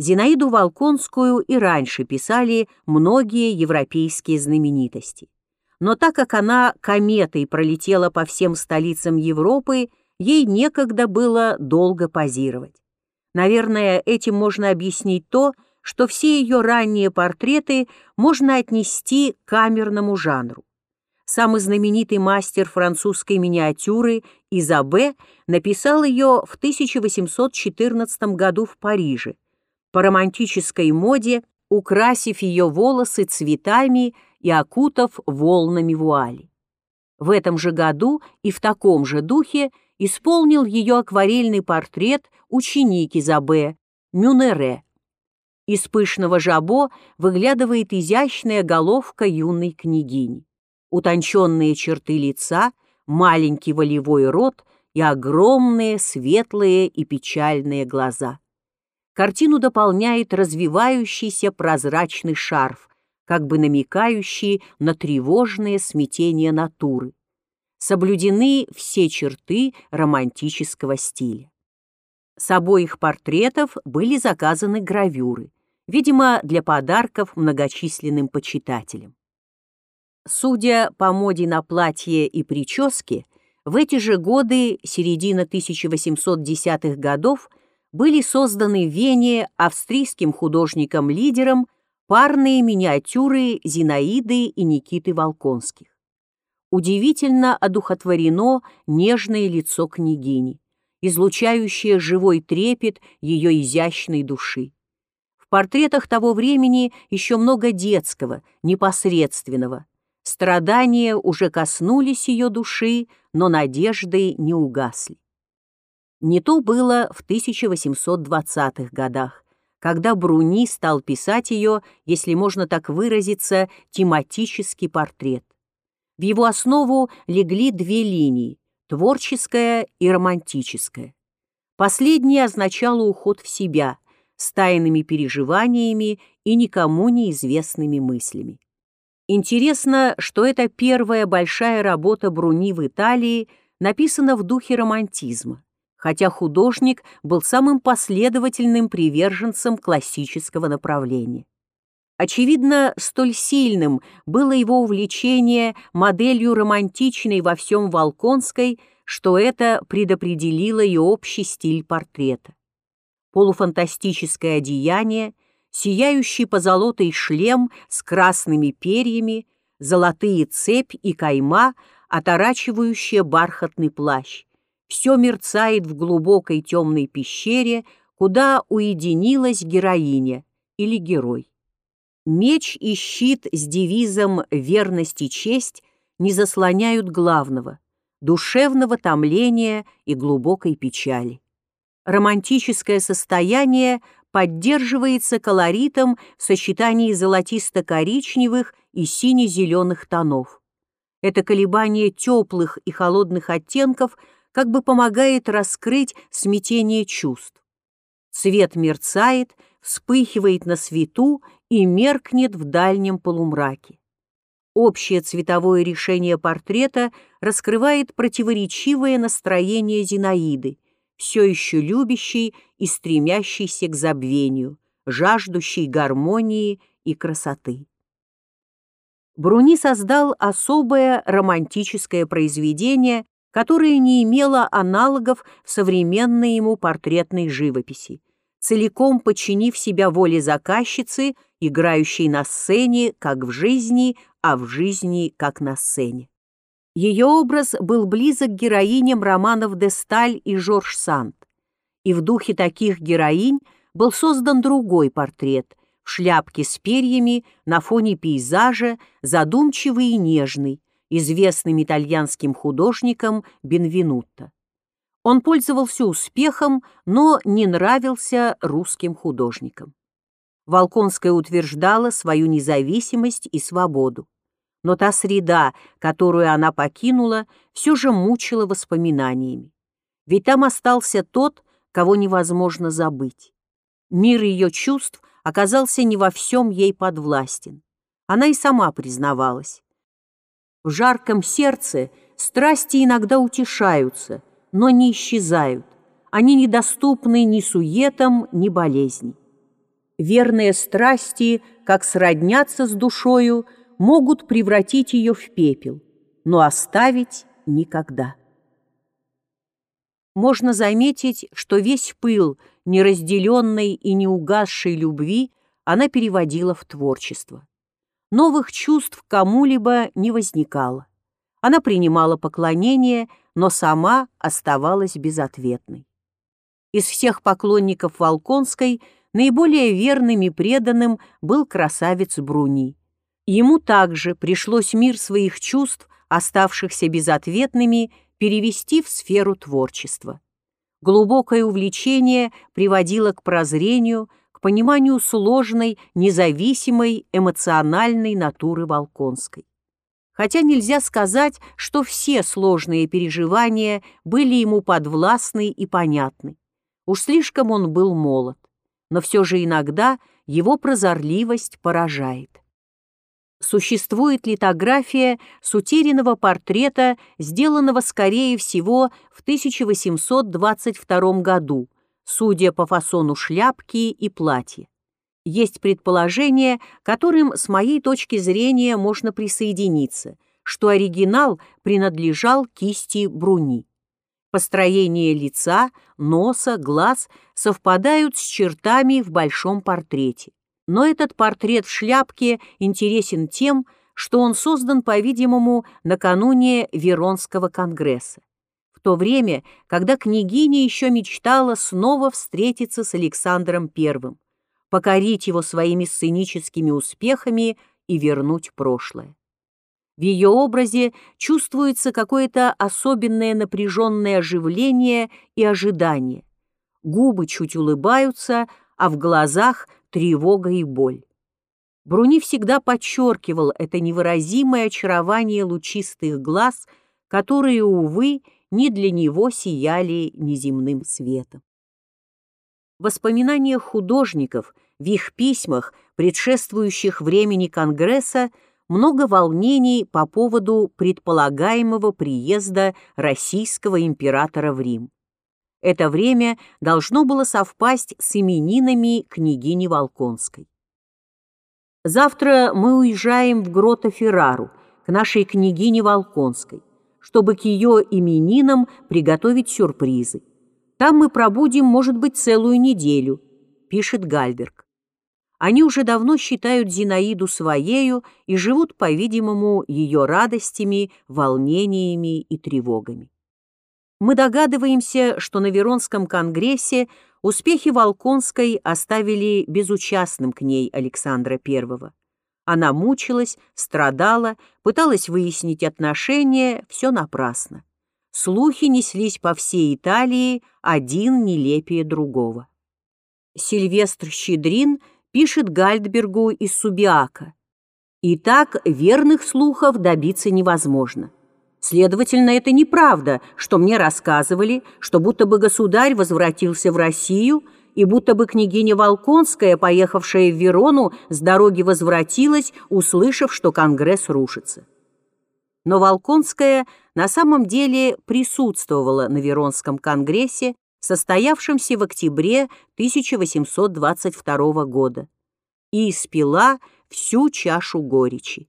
Зинаиду Волконскую и раньше писали многие европейские знаменитости. Но так как она кометой пролетела по всем столицам Европы, ей некогда было долго позировать. Наверное, этим можно объяснить то, что все ее ранние портреты можно отнести к камерному жанру. Самый знаменитый мастер французской миниатюры Изабе написал ее в 1814 году в Париже, по романтической моде украсив ее волосы цветами и окутав волнами вуали. В этом же году и в таком же духе исполнил ее акварельный портрет ученик Изабе, Мюнере. Из пышного жабо выглядывает изящная головка юной княгини. Утонченные черты лица, маленький волевой рот и огромные светлые и печальные глаза. Картину дополняет развивающийся прозрачный шарф, как бы намекающий на тревожное смятение натуры соблюдены все черты романтического стиля. С обоих портретов были заказаны гравюры, видимо, для подарков многочисленным почитателям. Судя по моде на платье и прически, в эти же годы, середина 1810-х годов, были созданы в Вене австрийским художником-лидером парные миниатюры Зинаиды и Никиты Волконских удивительно одухотворено нежное лицо княгини, излучающее живой трепет ее изящной души. В портретах того времени еще много детского, непосредственного. Страдания уже коснулись ее души, но надежды не угасли. Не то было в 1820-х годах, когда Бруни стал писать ее, если можно так выразиться, тематический портрет. В его основу легли две линии – творческая и романтическая. Последняя означала уход в себя, с тайными переживаниями и никому неизвестными мыслями. Интересно, что эта первая большая работа Бруни в Италии написана в духе романтизма, хотя художник был самым последовательным приверженцем классического направления. Очевидно, столь сильным было его увлечение моделью романтичной во всем Волконской, что это предопределило и общий стиль портрета. Полуфантастическое одеяние, сияющий позолотый шлем с красными перьями, золотые цепь и кайма, оторачивающая бархатный плащ. Все мерцает в глубокой темной пещере, куда уединилась героиня или герой. Меч и щит с девизом «Верность и честь» не заслоняют главного — душевного томления и глубокой печали. Романтическое состояние поддерживается колоритом в сочетании золотисто-коричневых и сине-зеленых тонов. Это колебание теплых и холодных оттенков как бы помогает раскрыть смятение чувств. Цвет мерцает, вспыхивает на свету и меркнет в дальнем полумраке. Общее цветовое решение портрета раскрывает противоречивое настроение Зинаиды, все еще любящей и стремящейся к забвению, жаждущей гармонии и красоты. Бруни создал особое романтическое произведение, которое не имело аналогов в современной ему портретной живописи, целиком подчинив себя воле заказчицы – играющей на сцене, как в жизни, а в жизни, как на сцене. Ее образ был близок героиням романов де Сталь и Жорж Санд. И в духе таких героинь был создан другой портрет в шляпке с перьями на фоне пейзажа, задумчивый и нежный, известным итальянским художником Бенвенутто. Он пользовался успехом, но не нравился русским художникам. Волконская утверждала свою независимость и свободу. Но та среда, которую она покинула, все же мучила воспоминаниями. Ведь там остался тот, кого невозможно забыть. Мир ее чувств оказался не во всем ей подвластен. Она и сама признавалась. В жарком сердце страсти иногда утешаются, но не исчезают. Они недоступны ни суетам, ни болезни. Верные страсти, как сроднятся с душою, могут превратить ее в пепел, но оставить никогда. Можно заметить, что весь пыл неразделенной и неугасшей любви она переводила в творчество. Новых чувств кому-либо не возникало. Она принимала поклонение, но сама оставалась безответной. Из всех поклонников Волконской наиболее верным и преданным был красавец Бруни. Ему также пришлось мир своих чувств, оставшихся безответными, перевести в сферу творчества. Глубокое увлечение приводило к прозрению, пониманию сложной, независимой, эмоциональной натуры Волконской. Хотя нельзя сказать, что все сложные переживания были ему подвластны и понятны. Уж слишком он был молод, но все же иногда его прозорливость поражает. Существует литография с утерянного портрета, сделанного, скорее всего, в 1822 году, судя по фасону шляпки и платья. Есть предположение, которым, с моей точки зрения, можно присоединиться, что оригинал принадлежал кисти Бруни. Построение лица, носа, глаз совпадают с чертами в большом портрете. Но этот портрет в шляпке интересен тем, что он создан, по-видимому, накануне Веронского конгресса. То время, когда княгиня еще мечтала снова встретиться с Александром I, покорить его своими сценическими успехами и вернуть прошлое. В ее образе чувствуется какое-то особенное напряженное оживление и ожидание. Губы чуть улыбаются, а в глазах тревога и боль. Бруни всегда подчеркивал это невыразимое очарование лучистых глаз, которые, увы, не для него сияли неземным светом. В воспоминаниях художников, в их письмах, предшествующих времени Конгресса, много волнений по поводу предполагаемого приезда российского императора в Рим. Это время должно было совпасть с именинами княгини Волконской. Завтра мы уезжаем в Грото-Феррару, к нашей княгине Волконской, чтобы к ее именинам приготовить сюрпризы. Там мы пробудем, может быть, целую неделю, пишет Гальберг. Они уже давно считают Зинаиду своею и живут, по-видимому, ее радостями, волнениями и тревогами. Мы догадываемся, что на Веронском конгрессе успехи Волконской оставили безучастным к ней Александра I. Она мучилась, страдала, пыталась выяснить отношения, все напрасно. Слухи неслись по всей Италии, один нелепее другого. Сильвестр Щедрин пишет Гальдбергу из Субиака. И так верных слухов добиться невозможно. Следовательно, это неправда, что мне рассказывали, что будто бы государь возвратился в Россию и будто бы княгиня Волконская, поехавшая в Верону, с дороги возвратилась, услышав, что Конгресс рушится. Но Волконская на самом деле присутствовала на Веронском конгрессе состоявшемся в октябре 1822 года, и испила всю чашу горечи.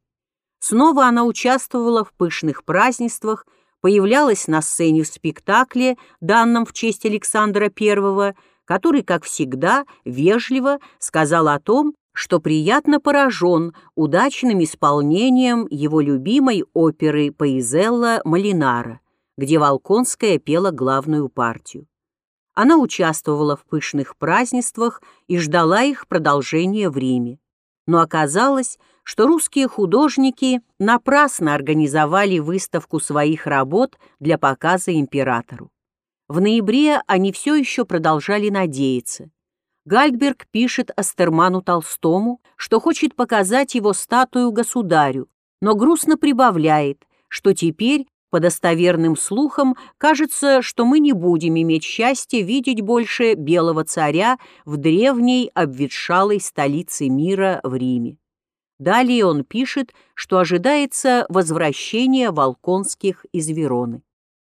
Снова она участвовала в пышных празднествах, появлялась на сцене в спектакле, данном в честь Александра I, который, как всегда, вежливо сказал о том, что приятно поражен удачным исполнением его любимой оперы Паизелла «Малинара», где Волконская пела главную партию. Она участвовала в пышных празднествах и ждала их продолжения в Риме. Но оказалось, что русские художники напрасно организовали выставку своих работ для показа императору. В ноябре они все еще продолжали надеяться. Гальдберг пишет Астерману Толстому, что хочет показать его статую государю, но грустно прибавляет, что теперь по достоверным слухам, кажется, что мы не будем иметь счастья видеть больше белого царя в древней обветшалой столице мира в Риме. Далее он пишет, что ожидается возвращение Волконских из Вероны.